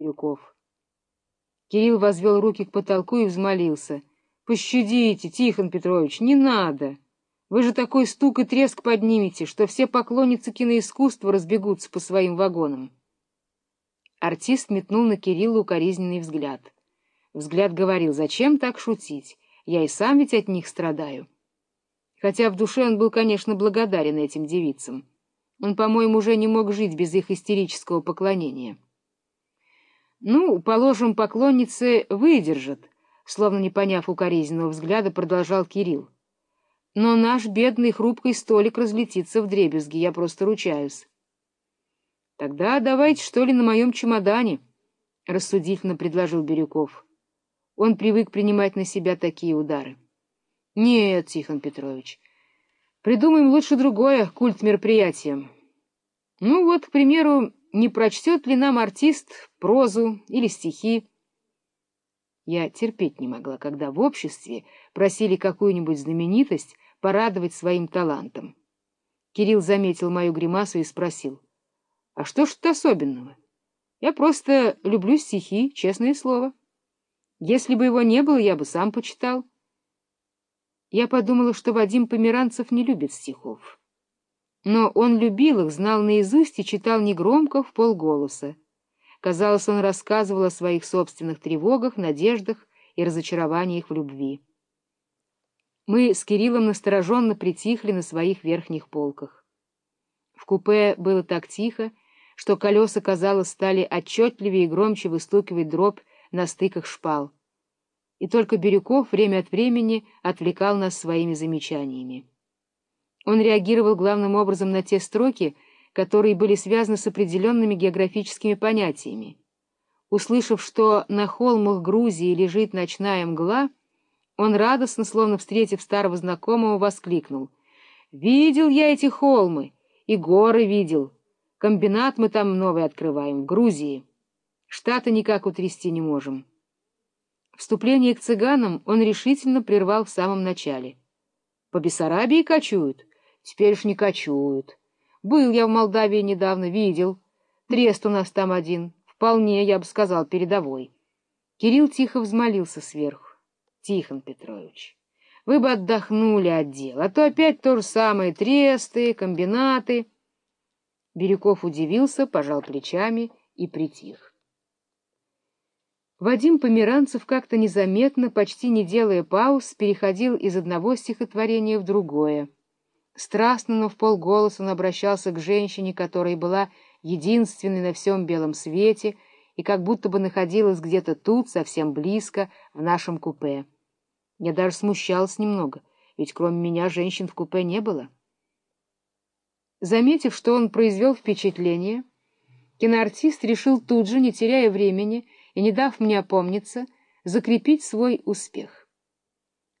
Бирюков. Кирилл возвел руки к потолку и взмолился. — Пощадите, Тихон Петрович, не надо! Вы же такой стук и треск поднимете, что все поклонницы киноискусства разбегутся по своим вагонам. Артист метнул на Кирилла укоризненный взгляд. Взгляд говорил, зачем так шутить? Я и сам ведь от них страдаю. Хотя в душе он был, конечно, благодарен этим девицам. Он, по-моему, уже не мог жить без их истерического поклонения. Ну, положим, поклонницы выдержат, словно не поняв укоризненного взгляда, продолжал Кирилл. Но наш бедный хрупкий столик разлетится в дребезги, я просто ручаюсь. — Тогда давайте, что ли, на моем чемодане, — рассудительно предложил Бирюков. Он привык принимать на себя такие удары. — Нет, Тихон Петрович, придумаем лучше другое культ мероприятия. Ну вот, к примеру, не прочтет ли нам артист прозу или стихи, я терпеть не могла, когда в обществе просили какую-нибудь знаменитость порадовать своим талантом. Кирилл заметил мою гримасу и спросил, — А что ж тут особенного? Я просто люблю стихи, честное слово. Если бы его не было, я бы сам почитал. Я подумала, что Вадим Померанцев не любит стихов. Но он любил их, знал наизусть и читал негромко, в полголоса. Казалось, он рассказывал о своих собственных тревогах, надеждах и разочарованиях в любви. Мы с Кириллом настороженно притихли на своих верхних полках. В купе было так тихо, что колеса, казалось, стали отчетливее и громче выстукивать дробь на стыках шпал. И только Бирюков время от времени отвлекал нас своими замечаниями. Он реагировал главным образом на те строки, которые были связаны с определенными географическими понятиями. Услышав, что на холмах Грузии лежит ночная мгла, он радостно, словно встретив старого знакомого, воскликнул. «Видел я эти холмы, и горы видел. Комбинат мы там новый открываем, в Грузии. Штаты никак утрясти не можем». Вступление к цыганам он решительно прервал в самом начале. «По Бессарабии кочуют? Теперь уж не кочуют». Был я в Молдавии недавно, видел. Трест у нас там один, вполне, я бы сказал, передовой. Кирилл тихо взмолился сверху. Тихон Петрович, вы бы отдохнули от дел, а то опять то же самое, тресты, комбинаты. Бирюков удивился, пожал плечами и притих. Вадим Померанцев как-то незаметно, почти не делая пауз, переходил из одного стихотворения в другое. Страстно, но в полголоса он обращался к женщине, которая была единственной на всем белом свете и как будто бы находилась где-то тут, совсем близко, в нашем купе. Я даже смущалась немного, ведь кроме меня женщин в купе не было. Заметив, что он произвел впечатление, киноартист решил тут же, не теряя времени и не дав мне опомниться, закрепить свой успех.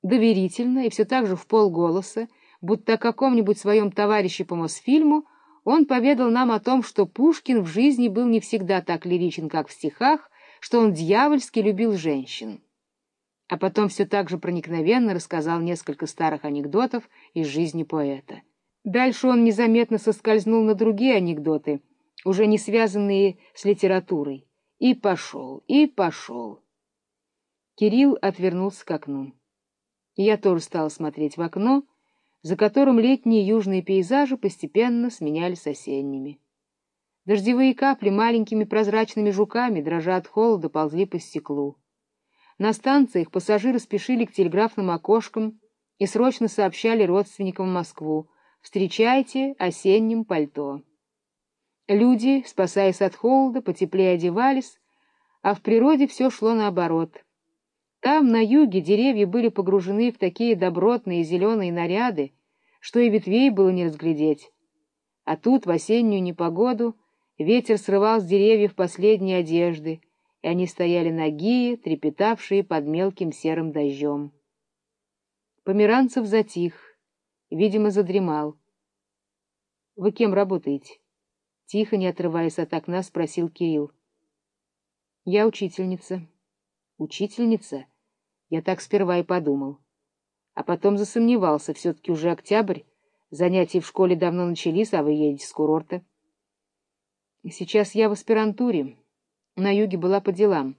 Доверительно и все так же в полголоса будто о каком-нибудь своем товарище по Мосфильму, он поведал нам о том, что Пушкин в жизни был не всегда так лиричен, как в стихах, что он дьявольски любил женщин. А потом все так же проникновенно рассказал несколько старых анекдотов из жизни поэта. Дальше он незаметно соскользнул на другие анекдоты, уже не связанные с литературой, и пошел, и пошел. Кирилл отвернулся к окну. Я тоже стал смотреть в окно, за которым летние южные пейзажи постепенно сменялись осенними. Дождевые капли маленькими прозрачными жуками, дрожа от холода, ползли по стеклу. На станциях пассажиры спешили к телеграфным окошкам и срочно сообщали родственникам в Москву «Встречайте осенним пальто». Люди, спасаясь от холода, потеплее одевались, а в природе все шло наоборот — там, на юге, деревья были погружены в такие добротные зеленые наряды, что и ветвей было не разглядеть. А тут, в осеннюю непогоду, ветер срывал с деревьев последние одежды, и они стояли нагие, трепетавшие под мелким серым дождем. Померанцев затих, видимо, задремал. — Вы кем работаете? — тихо, не отрываясь от окна, спросил Кирилл. — Я учительница. — Учительница? Я так сперва и подумал. А потом засомневался, все-таки уже октябрь, занятия в школе давно начались, а вы едете с курорта. Сейчас я в аспирантуре. на юге была по делам.